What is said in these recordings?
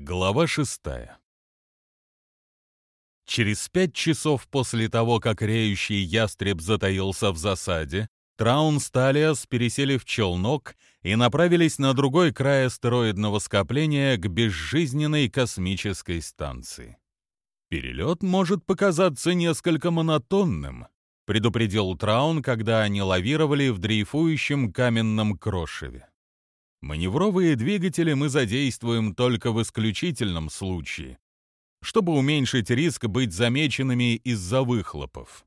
Глава шестая Через пять часов после того, как реющий ястреб затаился в засаде, Траун с Талиас пересели в челнок и направились на другой край астероидного скопления к безжизненной космической станции. «Перелет может показаться несколько монотонным», — предупредил Траун, когда они лавировали в дрейфующем каменном крошеве. Маневровые двигатели мы задействуем только в исключительном случае, чтобы уменьшить риск быть замеченными из-за выхлопов.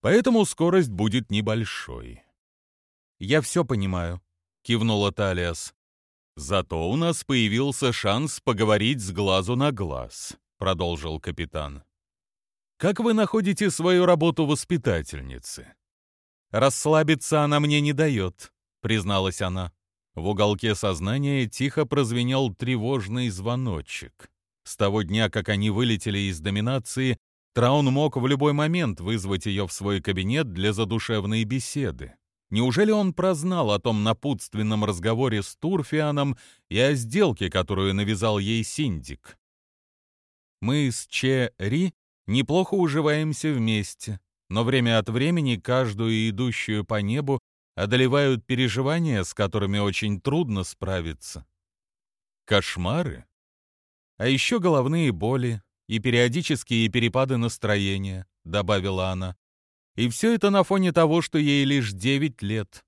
Поэтому скорость будет небольшой. «Я все понимаю», — кивнула Талиас. «Зато у нас появился шанс поговорить с глазу на глаз», — продолжил капитан. «Как вы находите свою работу воспитательницы?» «Расслабиться она мне не дает», — призналась она. В уголке сознания тихо прозвенел тревожный звоночек. С того дня, как они вылетели из доминации, Траун мог в любой момент вызвать ее в свой кабинет для задушевной беседы. Неужели он прознал о том напутственном разговоре с Турфианом и о сделке, которую навязал ей Синдик? Мы с Че Ри неплохо уживаемся вместе, но время от времени каждую идущую по небу одолевают переживания, с которыми очень трудно справиться. Кошмары? А еще головные боли и периодические перепады настроения, добавила она. И все это на фоне того, что ей лишь девять лет.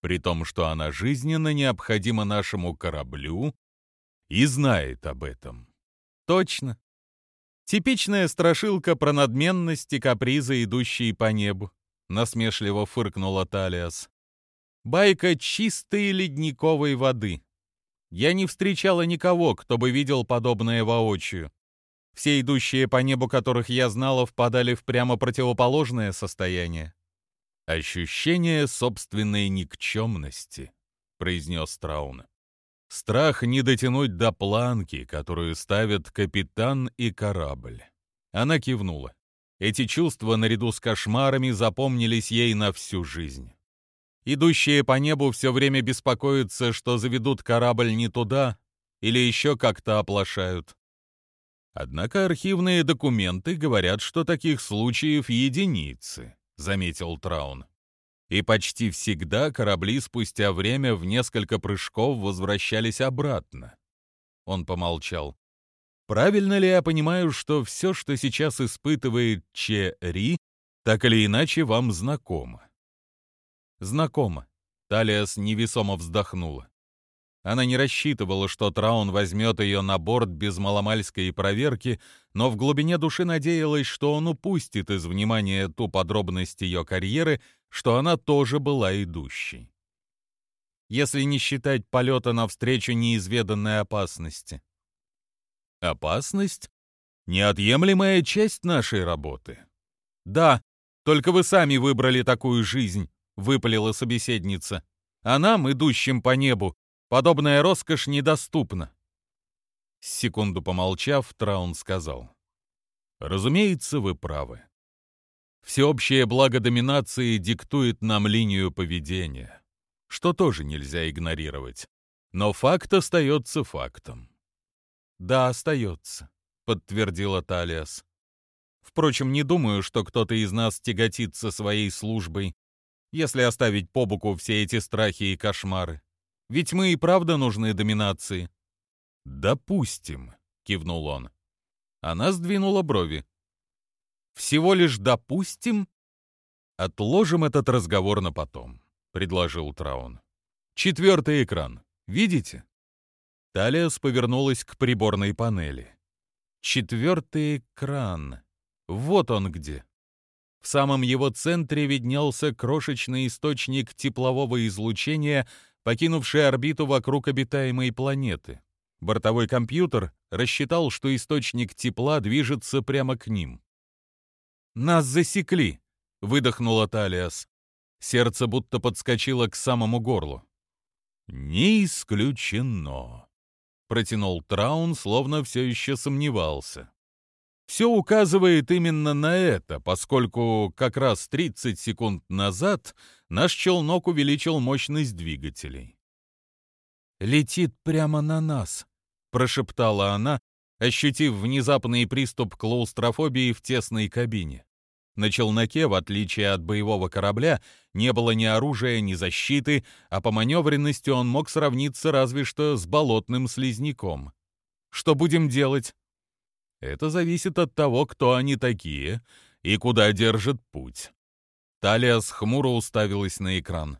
При том, что она жизненно необходима нашему кораблю и знает об этом. Точно. Типичная страшилка про надменность и капризы, идущие по небу. — насмешливо фыркнула Талиас. «Байка чистой ледниковой воды. Я не встречала никого, кто бы видел подобное воочию. Все идущие по небу, которых я знала, впадали в прямо противоположное состояние. «Ощущение собственной никчемности», — произнес Траун. «Страх не дотянуть до планки, которую ставят капитан и корабль». Она кивнула. Эти чувства, наряду с кошмарами, запомнились ей на всю жизнь. Идущие по небу все время беспокоятся, что заведут корабль не туда или еще как-то оплошают. Однако архивные документы говорят, что таких случаев единицы, заметил Траун. И почти всегда корабли спустя время в несколько прыжков возвращались обратно. Он помолчал. Правильно ли я понимаю, что все, что сейчас испытывает Че Ри, так или иначе вам знакомо? Знакомо. Талиас невесомо вздохнула. Она не рассчитывала, что Траун возьмет ее на борт без маломальской проверки, но в глубине души надеялась, что он упустит из внимания ту подробность ее карьеры, что она тоже была идущей. Если не считать полета навстречу неизведанной опасности. Опасность — неотъемлемая часть нашей работы. Да, только вы сами выбрали такую жизнь, выпалила собеседница. А нам, идущим по небу, подобная роскошь недоступна. Секунду помолчав, Траун сказал. Разумеется, вы правы. Всеобщее благо доминации диктует нам линию поведения, что тоже нельзя игнорировать. Но факт остается фактом. «Да, остается», — подтвердила Талиас. «Впрочем, не думаю, что кто-то из нас тяготится своей службой, если оставить по боку все эти страхи и кошмары. Ведь мы и правда нужны доминации». «Допустим», — кивнул он. Она сдвинула брови. «Всего лишь допустим?» «Отложим этот разговор на потом», — предложил Траун. «Четвертый экран. Видите?» Талиас повернулась к приборной панели. Четвертый экран. Вот он где. В самом его центре виднелся крошечный источник теплового излучения, покинувший орбиту вокруг обитаемой планеты. Бортовой компьютер рассчитал, что источник тепла движется прямо к ним. «Нас засекли!» — выдохнула Талиас. Сердце будто подскочило к самому горлу. «Не исключено», протянул Траун, словно все еще сомневался. Все указывает именно на это, поскольку как раз 30 секунд назад наш челнок увеличил мощность двигателей. «Летит прямо на нас», — прошептала она, ощутив внезапный приступ клаустрофобии в тесной кабине. На челноке, в отличие от боевого корабля, не было ни оружия, ни защиты, а по маневренности он мог сравниться разве что с болотным слизняком. Что будем делать? Это зависит от того, кто они такие и куда держит путь. Талия хмуро уставилась на экран.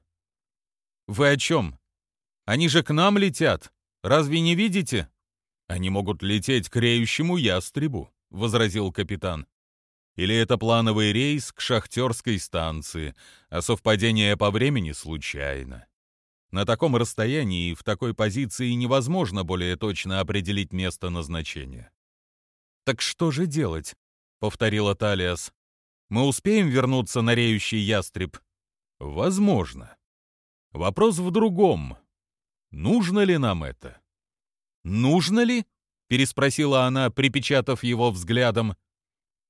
«Вы о чем? Они же к нам летят. Разве не видите?» «Они могут лететь к реющему ястребу», — возразил капитан. «Или это плановый рейс к шахтерской станции, а совпадение по времени случайно. На таком расстоянии и в такой позиции невозможно более точно определить место назначения». «Так что же делать?» — повторила Талиас. «Мы успеем вернуться на реющий ястреб?» «Возможно. Вопрос в другом. Нужно ли нам это?» «Нужно ли?» — переспросила она, припечатав его взглядом.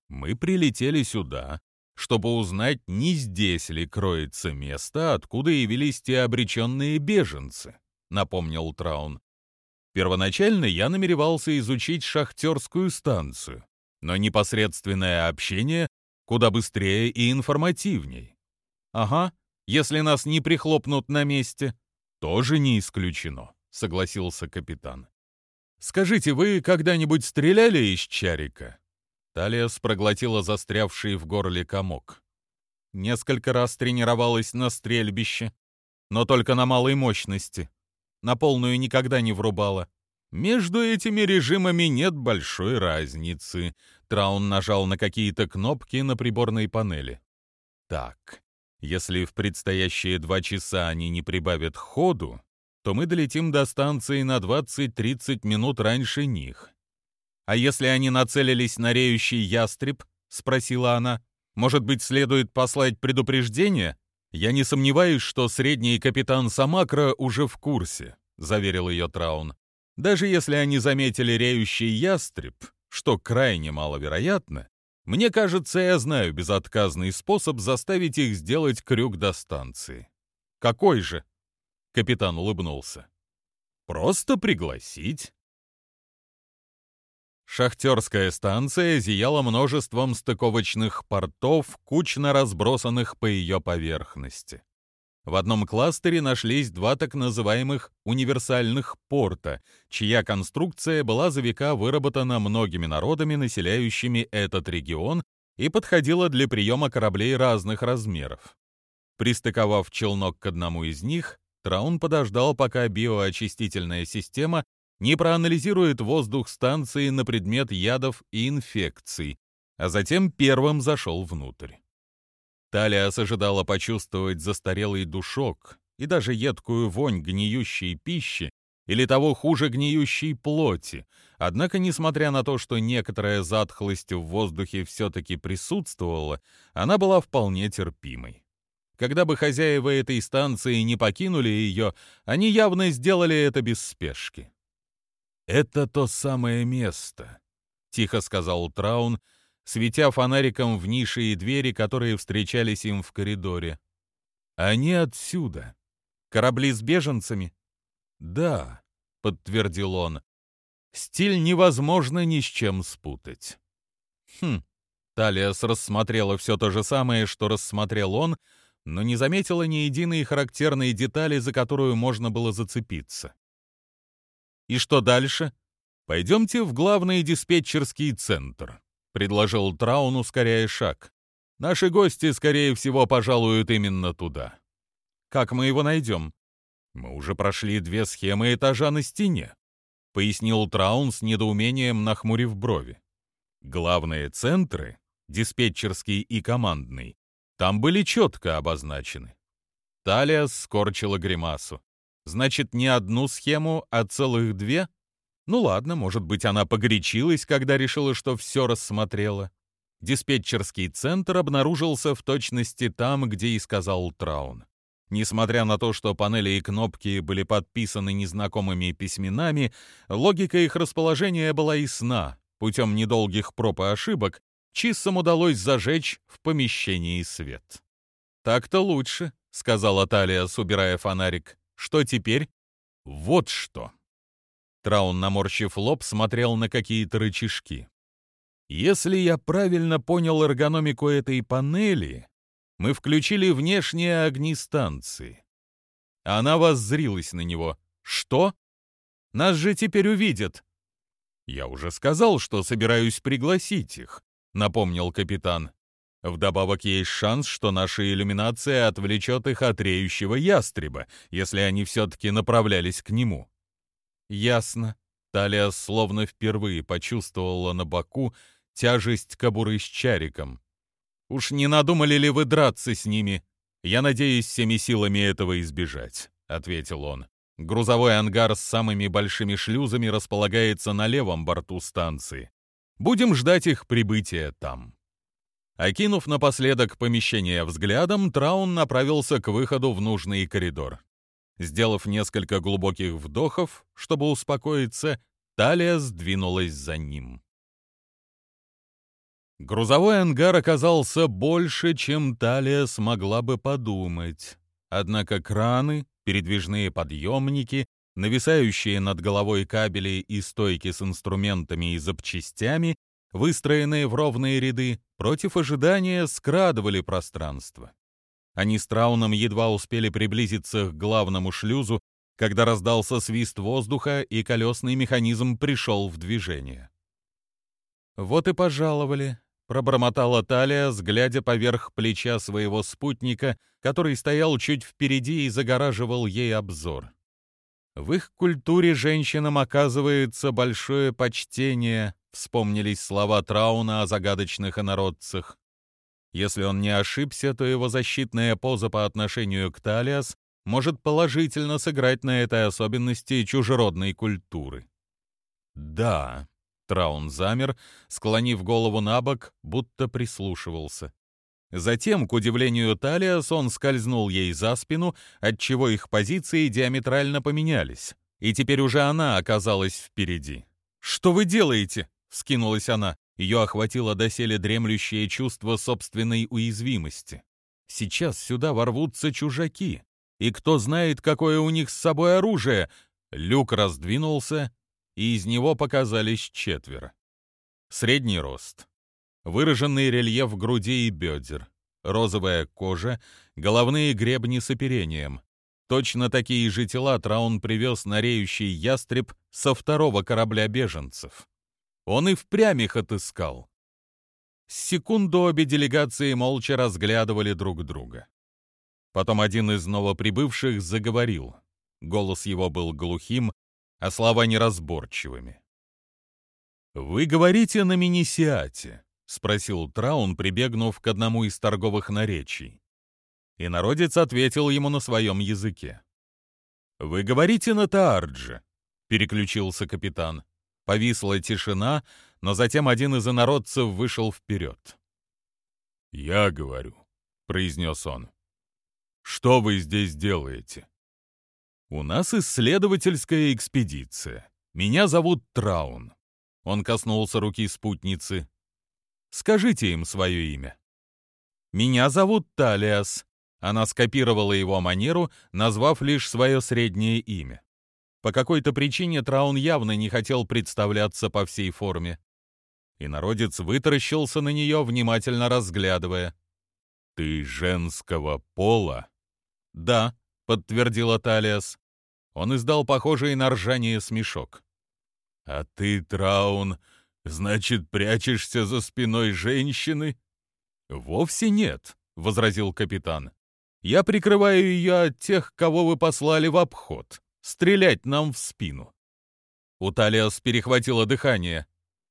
«Мы прилетели сюда, чтобы узнать, не здесь ли кроется место, откуда явились те обреченные беженцы», — напомнил Траун. «Первоначально я намеревался изучить шахтерскую станцию, но непосредственное общение куда быстрее и информативней. Ага, если нас не прихлопнут на месте, тоже не исключено», — согласился капитан. «Скажите, вы когда-нибудь стреляли из чарика?» Талиас проглотила застрявший в горле комок. Несколько раз тренировалась на стрельбище, но только на малой мощности. На полную никогда не врубала. Между этими режимами нет большой разницы. Траун нажал на какие-то кнопки на приборной панели. Так, если в предстоящие два часа они не прибавят ходу, то мы долетим до станции на 20-30 минут раньше них. А если они нацелились на реющий ястреб, спросила она, может быть, следует послать предупреждение? Я не сомневаюсь, что средний капитан Самакра уже в курсе, заверил ее Траун. Даже если они заметили реющий ястреб, что крайне маловероятно, мне кажется, я знаю безотказный способ заставить их сделать крюк до станции. Какой же? Капитан улыбнулся. «Просто пригласить». Шахтерская станция зияла множеством стыковочных портов, кучно разбросанных по ее поверхности. В одном кластере нашлись два так называемых универсальных порта, чья конструкция была за века выработана многими народами, населяющими этот регион, и подходила для приема кораблей разных размеров. Пристыковав челнок к одному из них, Траун подождал, пока биоочистительная система не проанализирует воздух станции на предмет ядов и инфекций, а затем первым зашел внутрь. Талиас ожидала почувствовать застарелый душок и даже едкую вонь гниющей пищи или того хуже гниющей плоти, однако, несмотря на то, что некоторая затхлость в воздухе все-таки присутствовала, она была вполне терпимой. Когда бы хозяева этой станции не покинули ее, они явно сделали это без спешки. «Это то самое место», — тихо сказал Траун, светя фонариком в ниши и двери, которые встречались им в коридоре. «Они отсюда. Корабли с беженцами?» «Да», — подтвердил он. «Стиль невозможно ни с чем спутать». «Хм». Талиас рассмотрела все то же самое, что рассмотрел он, — но не заметила ни единой характерной детали, за которую можно было зацепиться. «И что дальше? Пойдемте в главный диспетчерский центр», — предложил Траун, ускоряя шаг. «Наши гости, скорее всего, пожалуют именно туда». «Как мы его найдем?» «Мы уже прошли две схемы этажа на стене», — пояснил Траун с недоумением, нахмурив брови. «Главные центры, диспетчерский и командный, там были четко обозначены. Талия скорчила гримасу. Значит, не одну схему, а целых две? Ну ладно, может быть, она погорячилась, когда решила, что все рассмотрела. Диспетчерский центр обнаружился в точности там, где и сказал Траун. Несмотря на то, что панели и кнопки были подписаны незнакомыми письменами, логика их расположения была ясна. Путем недолгих проб и ошибок Чиссам удалось зажечь в помещении свет. «Так-то лучше», — сказала Талия, убирая фонарик. «Что теперь?» «Вот что». Траун, наморщив лоб, смотрел на какие-то рычажки. Если я правильно понял эргономику этой панели, мы включили внешние огни станции. Она воззрилась на него. Что? Нас же теперь увидят. Я уже сказал, что собираюсь пригласить их, напомнил капитан. Вдобавок есть шанс, что наша иллюминация отвлечет их от реющего ястреба, если они все-таки направлялись к нему. Ясно. Талия словно впервые почувствовала на боку тяжесть кобуры с чариком. «Уж не надумали ли вы драться с ними? Я надеюсь всеми силами этого избежать», — ответил он. Грузовой ангар с самыми большими шлюзами располагается на левом борту станции. Будем ждать их прибытия там. Окинув напоследок помещение взглядом, Траун направился к выходу в нужный коридор. Сделав несколько глубоких вдохов, чтобы успокоиться, Талия сдвинулась за ним. Грузовой ангар оказался больше, чем Талия смогла бы подумать. Однако краны, передвижные подъемники, нависающие над головой кабели и стойки с инструментами и запчастями, выстроенные в ровные ряды, против ожидания скрадывали пространство. Они с Трауном едва успели приблизиться к главному шлюзу, когда раздался свист воздуха, и колесный механизм пришел в движение. «Вот и пожаловали», пробормотала Талия, взглядя поверх плеча своего спутника, который стоял чуть впереди и загораживал ей обзор. В их культуре женщинам оказывается большое почтение, вспомнились слова Трауна о загадочных инородцах. Если он не ошибся, то его защитная поза по отношению к Талиас может положительно сыграть на этой особенности чужеродной культуры. Да, Траун замер, склонив голову на бок, будто прислушивался. Затем, к удивлению Талиас, он скользнул ей за спину, отчего их позиции диаметрально поменялись, и теперь уже она оказалась впереди. «Что вы делаете?» — вскинулась она. Ее охватило доселе дремлющее чувство собственной уязвимости. «Сейчас сюда ворвутся чужаки, и кто знает, какое у них с собой оружие!» Люк раздвинулся, и из него показались четверо. Средний рост, выраженный рельеф груди и бедер, розовая кожа, головные гребни с оперением. Точно такие же тела Траун привез на реющий ястреб со второго корабля беженцев. Он и впрямь их отыскал. Секунду обе делегации молча разглядывали друг друга. Потом один из новоприбывших заговорил. Голос его был глухим, а слова неразборчивыми. «Вы говорите на Минисиате?» — спросил Траун, прибегнув к одному из торговых наречий. И народец ответил ему на своем языке. «Вы говорите на Таардже?» — переключился капитан. Повисла тишина, но затем один из инородцев вышел вперед. «Я говорю», — произнес он. «Что вы здесь делаете?» «У нас исследовательская экспедиция. Меня зовут Траун». Он коснулся руки спутницы. «Скажите им свое имя». «Меня зовут Талиас». Она скопировала его манеру, назвав лишь свое среднее имя. По какой-то причине Траун явно не хотел представляться по всей форме. И народец вытаращился на нее, внимательно разглядывая. «Ты женского пола?» «Да», подтвердила Талиас. Он издал похожий на ржание смешок. «А ты, Траун, значит, прячешься за спиной женщины?» «Вовсе нет», — возразил капитан. «Я прикрываю ее от тех, кого вы послали в обход. Стрелять нам в спину». У Талиас перехватило дыхание.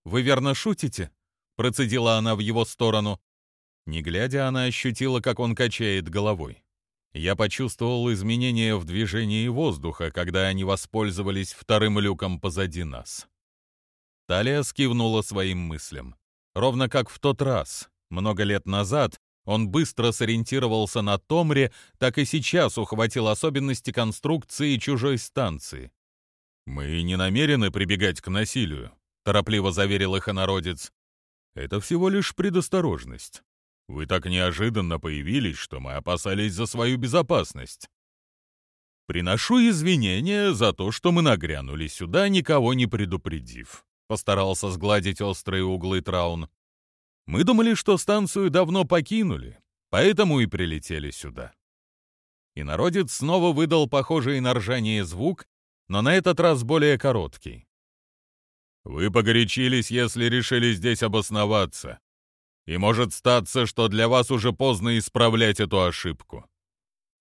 «Вы верно шутите?» — процедила она в его сторону. Не глядя, она ощутила, как он качает головой. Я почувствовал изменения в движении воздуха, когда они воспользовались вторым люком позади нас. Талия скивнула своим мыслям. Ровно как в тот раз, много лет назад, он быстро сориентировался на Томре, так и сейчас ухватил особенности конструкции чужой станции. «Мы не намерены прибегать к насилию», — торопливо заверил их инородец. «Это всего лишь предосторожность. Вы так неожиданно появились, что мы опасались за свою безопасность. «Приношу извинения за то, что мы нагрянули сюда, никого не предупредив», — постарался сгладить острые углы Траун. «Мы думали, что станцию давно покинули, поэтому и прилетели сюда». И народец снова выдал похожий на ржание звук, но на этот раз более короткий. «Вы погорячились, если решили здесь обосноваться. И может статься, что для вас уже поздно исправлять эту ошибку.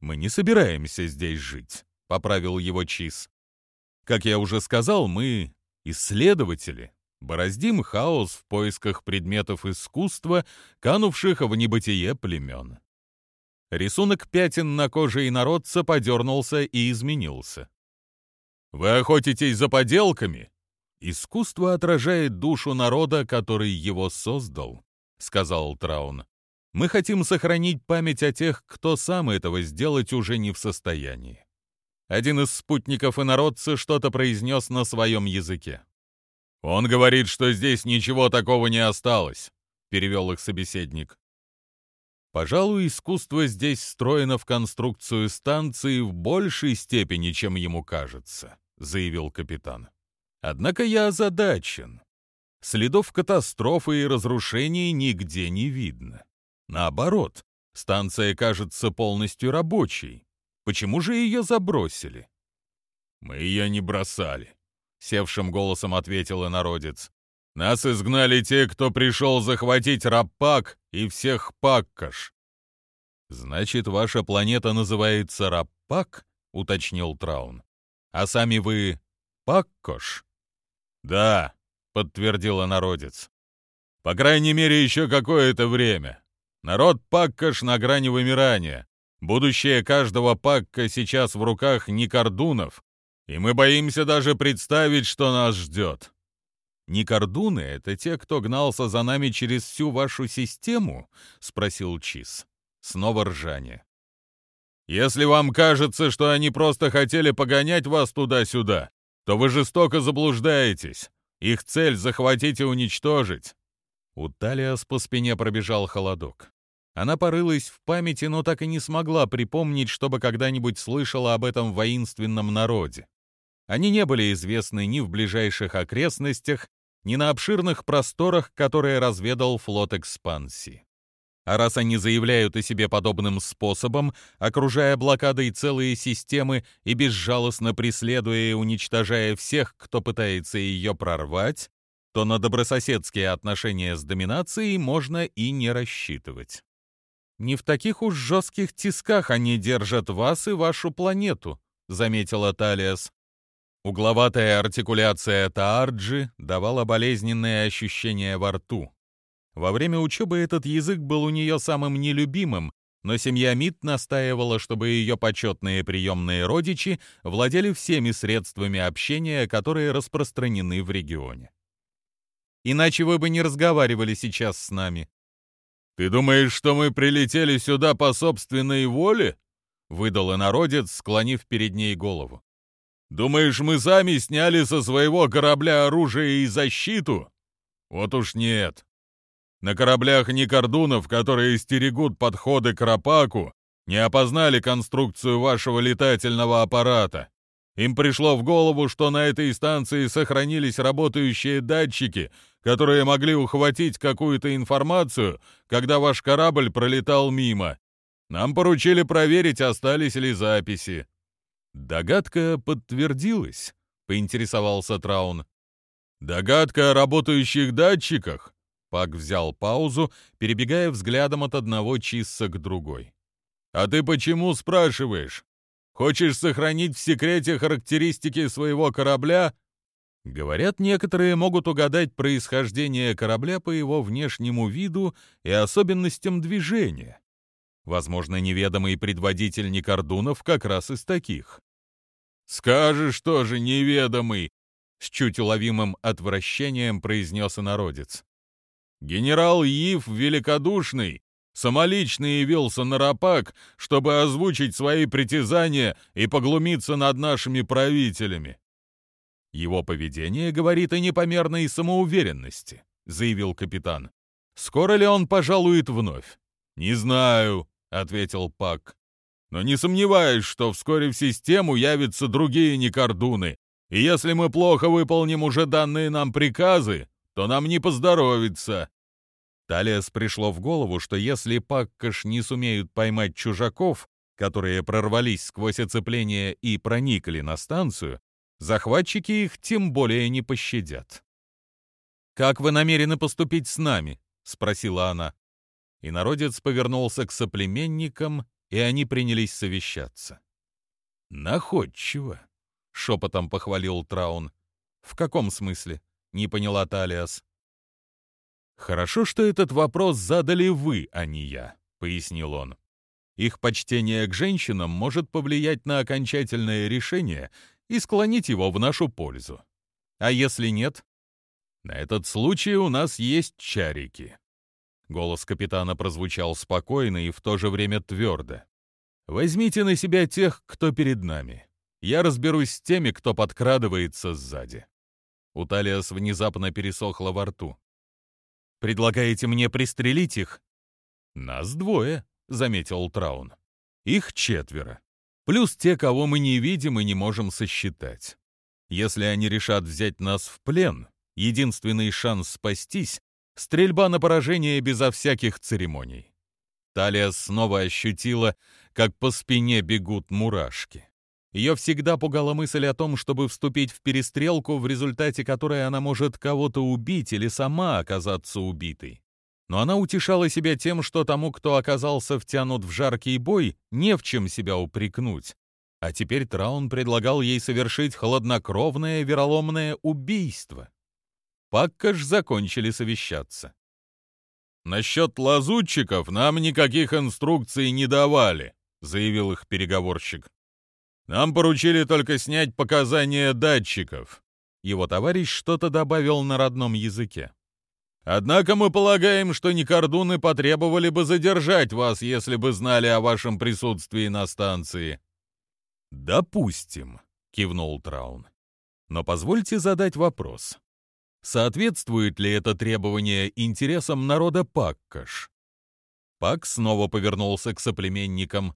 Мы не собираемся здесь жить, поправил его Чиз. Как я уже сказал, мы исследователи, бороздим хаос в поисках предметов искусства, канувших в небытие племен. Рисунок пятен на коже инородца подернулся и изменился. «Вы охотитесь за поделками?» Искусство отражает душу народа, который его создал. — сказал Траун. «Мы хотим сохранить память о тех, кто сам этого сделать уже не в состоянии». Один из спутников инородца что-то произнес на своем языке. «Он говорит, что здесь ничего такого не осталось», — перевел их собеседник. «Пожалуй, искусство здесь встроено в конструкцию станции в большей степени, чем ему кажется», — заявил капитан. «Однако я озадачен. Следов катастрофы и разрушений нигде не видно. Наоборот, станция кажется полностью рабочей. Почему же ее забросили? «Мы ее не бросали», — севшим голосом ответил народец. «Нас изгнали те, кто пришел захватить Рапак и всех Паккаш». «Значит, ваша планета называется Рапак?» — уточнил Траун. «А сами вы Паккош?» «Да», подтвердила народец. По крайней мере, еще какое-то время. Народ Паккаш на грани вымирания. Будущее каждого Пакка сейчас в руках Никордунов, и мы боимся даже представить, что нас ждет. Никордуны — это те, кто гнался за нами через всю вашу систему? — спросил Чиз. Снова ржание. Если вам кажется, что они просто хотели погонять вас туда-сюда, то вы жестоко заблуждаетесь. Их цель — захватить и уничтожить. У Талиас по спине пробежал холодок. Она порылась в памяти, но так и не смогла припомнить, чтобы когда-нибудь слышала об этом воинственном народе. Они не были известны ни в ближайших окрестностях, ни на обширных просторах, которые разведал флот экспансии. А раз они заявляют о себе подобным способом, окружая блокадой целые системы и безжалостно преследуя и уничтожая всех, кто пытается ее прорвать, то на добрососедские отношения с доминацией можно и не рассчитывать. «Не в таких уж жестких тисках они держат вас и вашу планету», — заметила Талиас. Угловатая артикуляция Таарджи давала болезненные ощущения во рту. Во время учебы этот язык был у нее самым нелюбимым, но семья Мит настаивала, чтобы ее почетные приемные родичи владели всеми средствами общения, которые распространены в регионе. Иначе вы бы не разговаривали сейчас с нами. «Ты думаешь, что мы прилетели сюда по собственной воле?» — выдал инородец, склонив перед ней голову. «Думаешь, мы сами сняли со своего корабля оружие и защиту? Вот уж нет. На кораблях Никордунов, которые стерегут подходы к Рапаку, не опознали конструкцию вашего летательного аппарата. Им пришло в голову, что на этой станции сохранились работающие датчики, которые могли ухватить какую-то информацию, когда ваш корабль пролетал мимо. Нам поручили проверить, остались ли записи. Догадка подтвердилась, поинтересовался Траун. Догадка о работающих датчиках? Пак взял паузу, перебегая взглядом от одного чисса к другой. «А ты почему спрашиваешь? Хочешь сохранить в секрете характеристики своего корабля?» Говорят, некоторые могут угадать происхождение корабля по его внешнему виду и особенностям движения. Возможно, неведомый предводитель Никордунов как раз из таких. «Скажешь тоже, неведомый!» — с чуть уловимым отвращением произнес инородец. Генерал Ив Великодушный самолично явился на Рапак, чтобы озвучить свои притязания и поглумиться над нашими правителями. Его поведение говорит о непомерной самоуверенности, заявил капитан. Скоро ли он пожалует вновь? Не знаю, ответил Пак. Но не сомневаюсь, что вскоре в систему явятся другие некордуны, и если мы плохо выполним уже данные нам приказы, то нам не поздоровится». Талиас пришло в голову, что если Паккаш не сумеют поймать чужаков, которые прорвались сквозь оцепление и проникли на станцию, захватчики их тем более не пощадят. «Как вы намерены поступить с нами?» — спросила она. И народец повернулся к соплеменникам, и они принялись совещаться. «Находчиво», — шепотом похвалил Траун. «В каком смысле?» — не поняла Талиас. «Хорошо, что этот вопрос задали вы, а не я», — пояснил он. «Их почтение к женщинам может повлиять на окончательное решение и склонить его в нашу пользу. А если нет?» «На этот случай у нас есть чарики». Голос капитана прозвучал спокойно и в то же время твердо. «Возьмите на себя тех, кто перед нами. Я разберусь с теми, кто подкрадывается сзади». У внезапно пересохло во рту. Предлагаете мне пристрелить их?» «Нас двое», — заметил Траун. «Их четверо. Плюс те, кого мы не видим и не можем сосчитать. Если они решат взять нас в плен, единственный шанс спастись — стрельба на поражение безо всяких церемоний». Талия снова ощутила, как по спине бегут мурашки. Ее всегда пугала мысль о том, чтобы вступить в перестрелку, в результате которой она может кого-то убить или сама оказаться убитой. Но она утешала себя тем, что тому, кто оказался втянут в жаркий бой, не в чем себя упрекнуть. А теперь Траун предлагал ей совершить хладнокровное вероломное убийство. Паккаш закончили совещаться. «Насчет лазутчиков нам никаких инструкций не давали», — заявил их переговорщик. Нам поручили только снять показания датчиков. Его товарищ что-то добавил на родном языке. Однако мы полагаем, что Никордуны потребовали бы задержать вас, если бы знали о вашем присутствии на станции. Допустим, кивнул Траун. Но позвольте задать вопрос. Соответствует ли это требование интересам народа Паккаш? Пак снова повернулся к соплеменникам.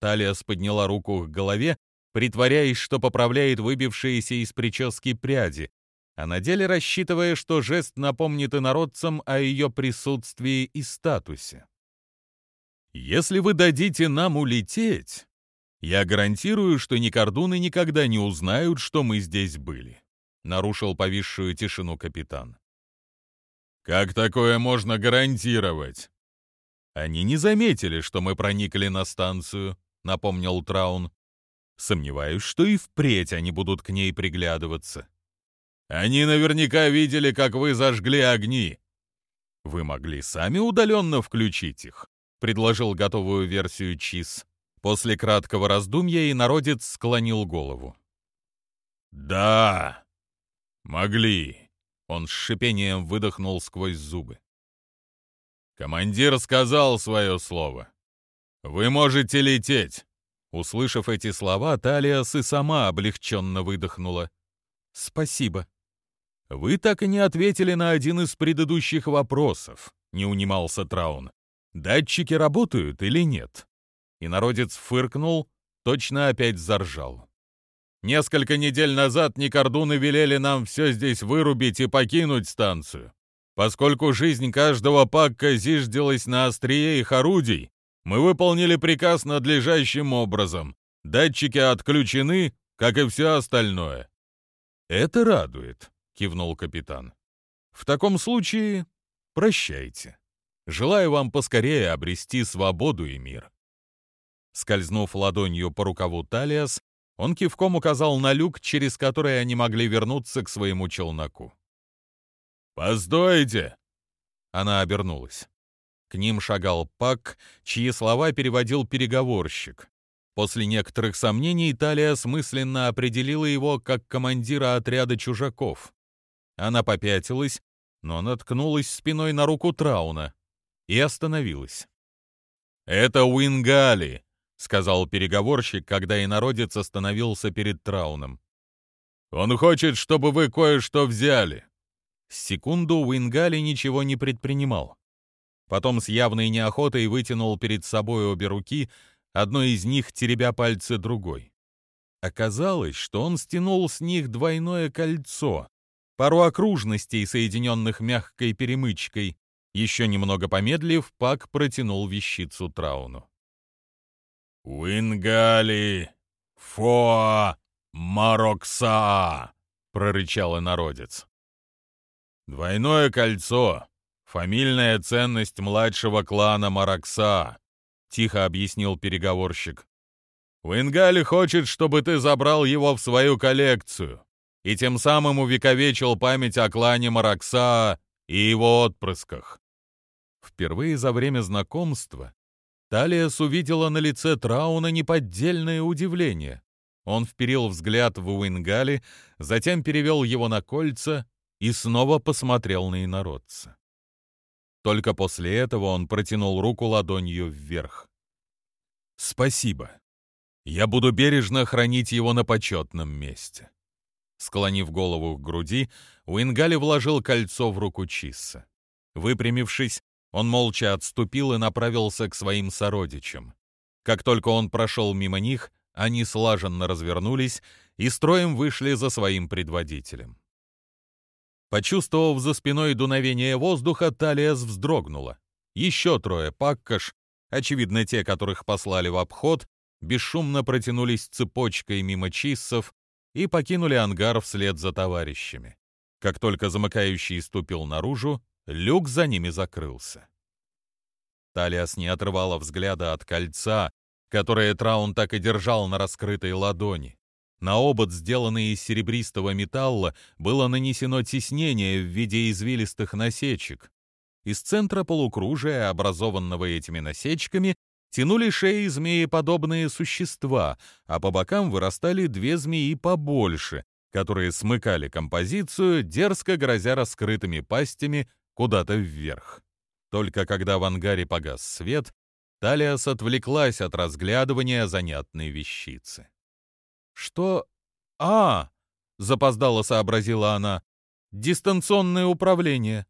Талиас подняла руку к голове притворяясь, что поправляет выбившиеся из прически пряди, а на деле рассчитывая, что жест напомнит инородцам о ее присутствии и статусе. «Если вы дадите нам улететь, я гарантирую, что Никордуны никогда не узнают, что мы здесь были», — нарушил повисшую тишину капитан. «Как такое можно гарантировать?» «Они не заметили, что мы проникли на станцию», — напомнил Траун. Сомневаюсь, что и впредь они будут к ней приглядываться. Они наверняка видели, как вы зажгли огни. Вы могли сами удаленно включить их, предложил готовую версию Чиз. После краткого раздумья и народец склонил голову. Да, могли. Он с шипением выдохнул сквозь зубы. Командир сказал свое слово. Вы можете лететь. Услышав эти слова, Талиас и сама облегченно выдохнула. «Спасибо». «Вы так и не ответили на один из предыдущих вопросов», — не унимался Траун. «Датчики работают или нет?» И народец фыркнул, точно опять заржал. «Несколько недель назад Никордуны велели нам все здесь вырубить и покинуть станцию. Поскольку жизнь каждого пакка зиждилась на острие их орудий, мы выполнили приказ надлежащим образом. Датчики отключены, как и все остальное. Это радует, кивнул капитан. В таком случае прощайте. Желаю вам поскорее обрести свободу и мир. Скользнув ладонью по рукаву Талиас, он кивком указал на люк, через который они могли вернуться к своему челноку. «Постойте!» Она обернулась. К ним шагал Пак, чьи слова переводил переговорщик. После некоторых сомнений Италия смысленно определила его как командира отряда чужаков. Она попятилась, но наткнулась спиной на руку Трауна и остановилась. «Это Уингали», — сказал переговорщик, когда инородец остановился перед Трауном. «Он хочет, чтобы вы кое-что взяли». Секунду Уингали ничего не предпринимал. Потом с явной неохотой вытянул перед собой обе руки, одной из них теребя пальцы другой. Оказалось, что он стянул с них двойное кольцо, пару окружностей, соединенных мягкой перемычкой. Еще немного помедлив, Пак протянул вещицу Трауну. «Уингали! Фоа! Марокса!» — прорычал народец. «Двойное кольцо — фамильная ценность младшего клана Марокса», — тихо объяснил переговорщик. «Уингали хочет, чтобы ты забрал его в свою коллекцию и тем самым увековечил память о клане Маракса и его отпрысках. Впервые за время знакомства Талиас увидела на лице Трауна неподдельное удивление. Он вперил взгляд в Уингали, затем перевел его на кольца и снова посмотрел на инородца. Только после этого он протянул руку ладонью вверх. «Спасибо. Я буду бережно хранить его на почетном месте». Склонив голову к груди, Уингали вложил кольцо в руку Чисса. Выпрямившись, он молча отступил и направился к своим сородичам. Как только он прошел мимо них, они слаженно развернулись и строем вышли за своим предводителем. Почувствовав за спиной дуновение воздуха, Талиас вздрогнула. Еще трое паккаш, очевидно те, которых послали в обход, бесшумно протянулись цепочкой мимо чиссов и покинули ангар вслед за товарищами. Как только замыкающий ступил наружу, люк за ними закрылся. Талиас не отрывала взгляда от кольца, которое Траун так и держал на раскрытой ладони. На обод, сделанный из серебристого металла, было нанесено тиснение в виде извилистых насечек. Из центра полукружия, образованного этими насечками, тянули шеи змееподобные существа, а по бокам вырастали две змеи побольше, которые смыкали композицию, дерзко грозя раскрытыми пастями куда-то вверх. Только когда в ангаре погас свет, Талиас отвлеклась от разглядывания занятной вещицы. «Что? А!» — запоздало сообразила она. «Дистанционное управление».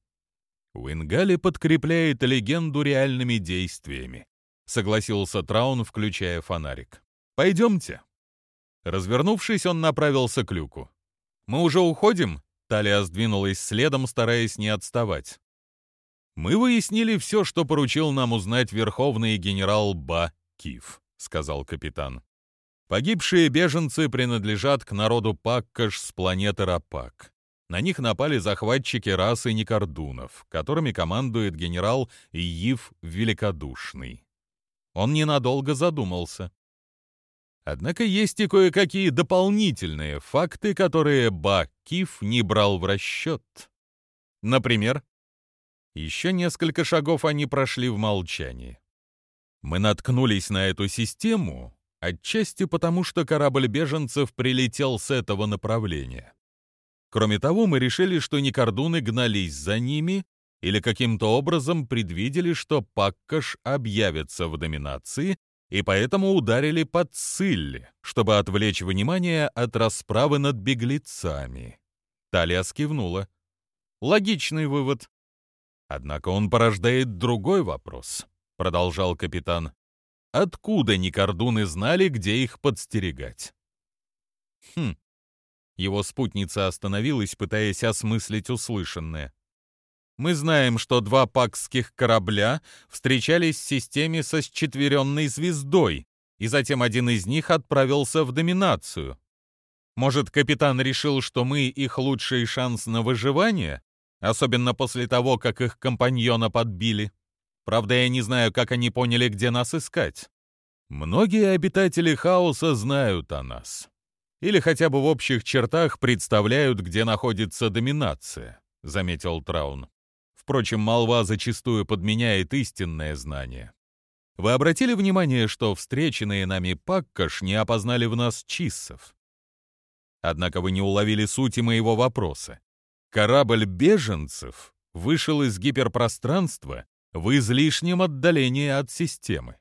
Уингали подкрепляет легенду реальными действиями согласился Траун, включая фонарик. Пойдемте. Развернувшись, он направился к люку. Мы уже уходим? Талия сдвинулась следом, стараясь не отставать. Мы выяснили все, что поручил нам узнать верховный генерал Ба Кив, сказал капитан. Погибшие беженцы принадлежат к народу Паккаш с планеты Рапак. На них напали захватчики расы Никардунов, которыми командует генерал Иив Великодушный. Он ненадолго задумался. Однако есть и кое-какие дополнительные факты, которые Бакиф не брал в расчет. Например, еще несколько шагов они прошли в молчании. Мы наткнулись на эту систему отчасти потому, что корабль беженцев прилетел с этого направления. Кроме того, мы решили, что Никордуны гнались за ними или каким-то образом предвидели, что Паккаш объявится в доминации, и поэтому ударили под Цилли, чтобы отвлечь внимание от расправы над беглецами. Талия скивнула. Логичный вывод. Однако он порождает другой вопрос, продолжал капитан. Откуда Никордуны знали, где их подстерегать? Хм. Его спутница остановилась, пытаясь осмыслить услышанное. Мы знаем, что два пакских корабля встречались в системе со счетверенной звездой, и затем один из них отправился в доминацию. Может, капитан решил, что мы их лучший шанс на выживание, особенно после того, как их компаньона подбили? Правда, я не знаю, как они поняли, где нас искать. Многие обитатели хаоса знают о нас. Или хотя бы в общих чертах представляют, где находится доминация, заметил Траун. Впрочем, молва зачастую подменяет истинное знание. Вы обратили внимание, что встреченные нами паккаш не опознали в нас чиссов? Однако вы не уловили сути моего вопроса. Корабль беженцев вышел из гиперпространства в излишнем отдалении от системы.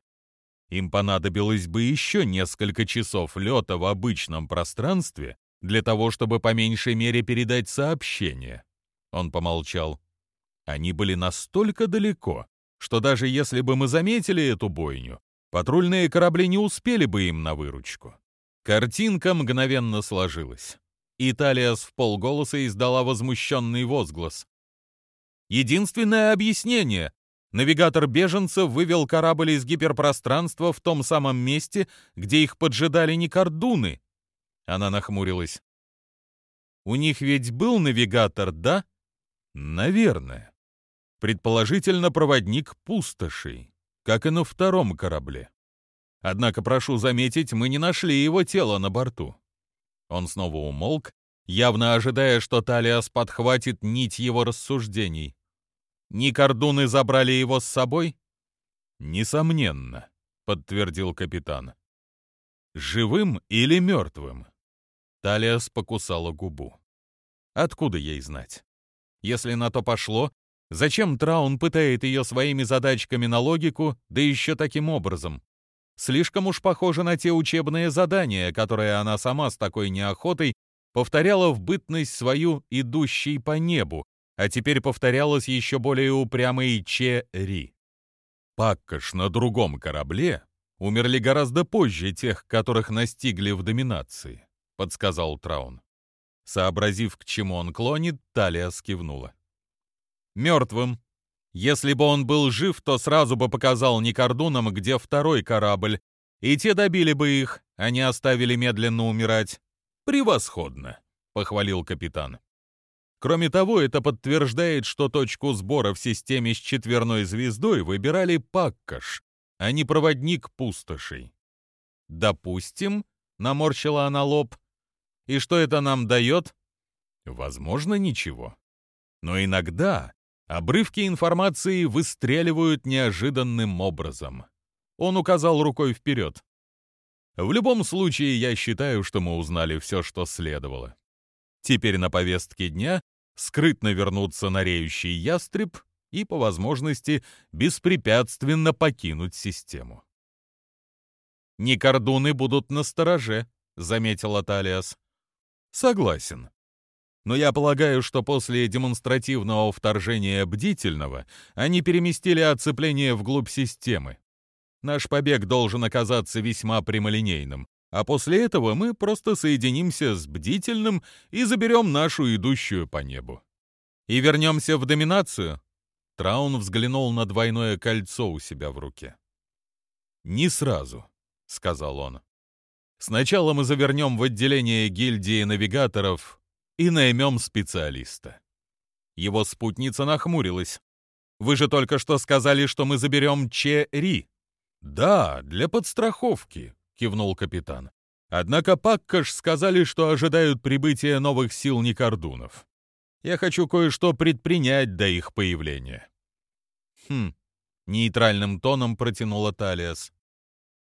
Им понадобилось бы еще несколько часов лета в обычном пространстве для того, чтобы по меньшей мере передать сообщение. Он помолчал. Они были настолько далеко, что даже если бы мы заметили эту бойню, Патрульные корабли не успели бы им на выручку. Картинка мгновенно сложилась. Италиас в полголоса издала возмущенный возглас. Единственное объяснение. Навигатор беженцев вывел корабль из гиперпространства в том самом месте, где их поджидали Никардуны. Она нахмурилась. У них ведь был навигатор, да? Наверное. Предположительно, проводник пустошей, как и на втором корабле. Однако, прошу заметить, мы не нашли его тело на борту. Он снова умолк, явно ожидая, что Талиас подхватит нить его рассуждений. Никордуны забрали его с собой? Несомненно, подтвердил капитан. Живым или мертвым? Талиас покусала губу. Откуда ей знать? Если на то пошло, зачем Траун пытает ее своими задачками на логику, да еще таким образом? Слишком уж похоже на те учебные задания, которые она сама с такой неохотой повторяла в бытность свою «идущей по небу», а теперь повторялась еще более упрямой Че-Ри. Паккаш на другом корабле умерли гораздо позже тех, которых настигли в доминации, подсказал Траун. Сообразив, к чему он клонит, Талия скивнула. Мертвым. Если бы он был жив, то сразу бы показал Никордунам, где второй корабль, и те добили бы их, а не оставили медленно умирать. Превосходно, похвалил капитан. Кроме того, это подтверждает, что точку сбора в системе с четверной звездой выбирали Паккаш, а не проводник пустошей. «Допустим», — наморщила она лоб, — «и что это нам дает?» «Возможно, ничего. Но иногда обрывки информации выстреливают неожиданным образом». Он указал рукой вперед. «В любом случае, я считаю, что мы узнали все, что следовало. Теперь на повестке дня скрытно вернуться на реющий ястреб и, по возможности, беспрепятственно покинуть систему. «Никордуны будут на стороже», — заметил Аталиас. «Согласен. Но я полагаю, что после демонстративного вторжения бдительного они переместили оцепление вглубь системы. Наш побег должен оказаться весьма прямолинейным, а после этого мы просто соединимся с бдительным и заберем нашу идущую по небу. И вернемся в доминацию. Траун взглянул на двойное кольцо у себя в руке. «Не сразу», — сказал он. «Сначала мы завернем в отделение гильдии навигаторов и наймем специалиста». Его спутница нахмурилась. «Вы же только что сказали, что мы заберем Че-Ри». «Да, для подстраховки», кивнул капитан. Однако Паккаш сказали, что ожидают прибытия новых сил Никордунов. Я хочу кое-что предпринять до их появления. Хм, нейтральным тоном протянула Талиас.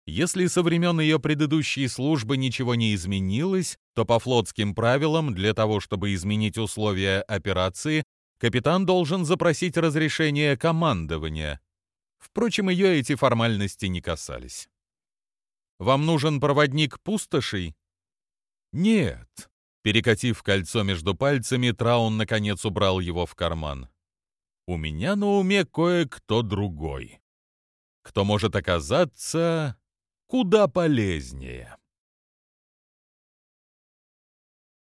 Если со времен ее предыдущей службы ничего не изменилось, то по флотским правилам, для того, чтобы изменить условия операции, капитан должен запросить разрешение командования. Впрочем, ее эти формальности не касались. Вам нужен проводник пустошей?» «Нет». Перекатив кольцо между пальцами, Траун наконец убрал его в карман. «У меня на уме кое-кто другой, кто может оказаться куда полезнее».